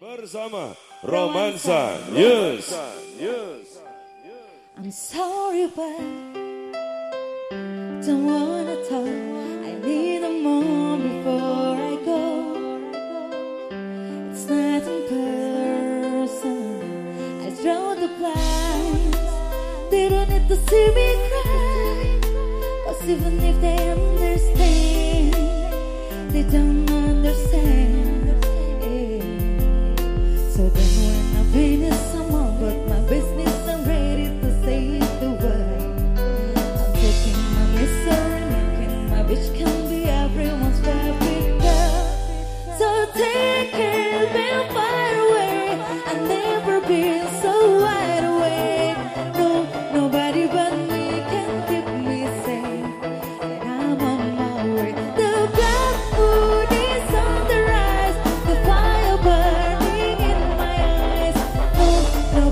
bersama Romansa News. I'm sorry, but don't wanna talk. I need a moment before I go. It's not in person. I draw the blinds. They don't need to see me cry. Cause even if they understand, they don't understand. So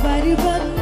पर्वत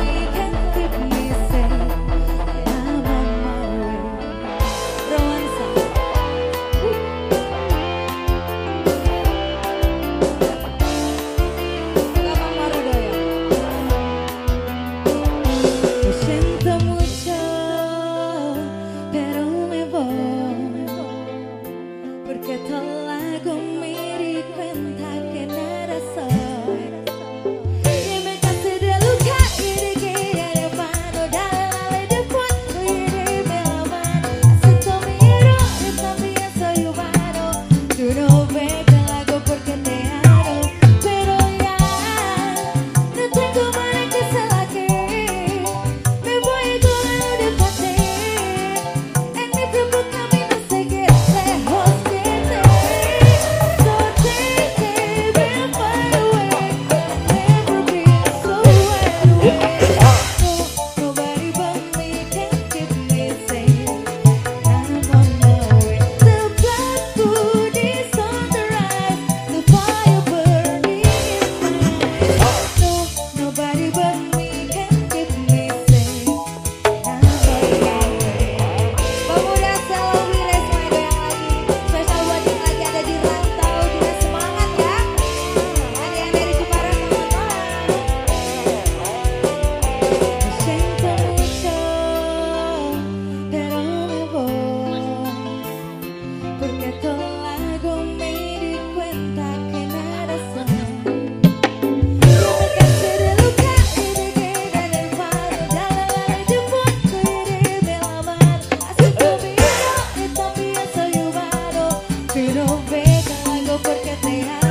yeah.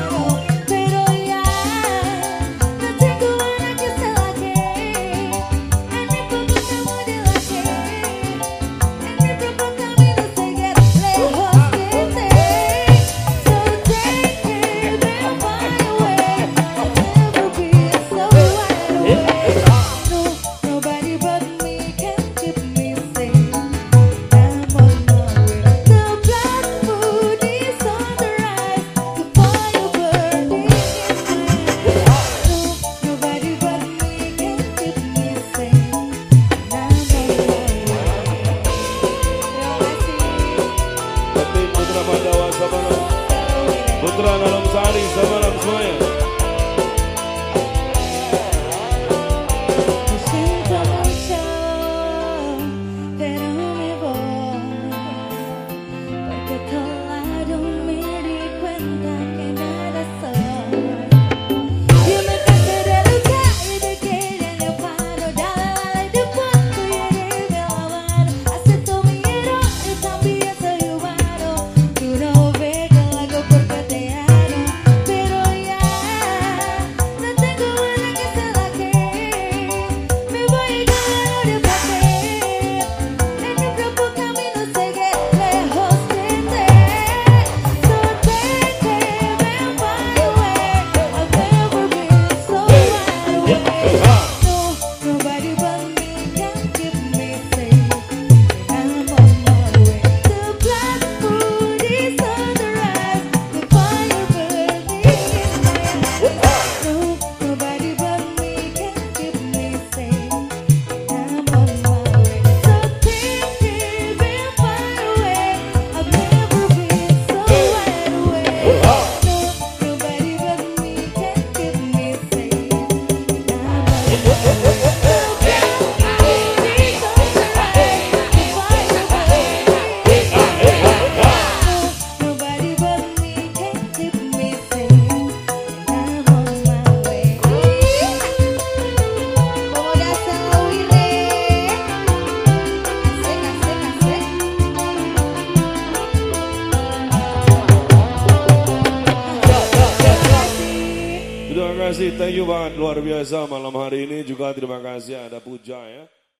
Putra Pandawa Sabalam Putra Nalam Sari Sabalam semuanya kasih, thank you banget luar biasa malam hari ini juga terima kasih ada Puja ya.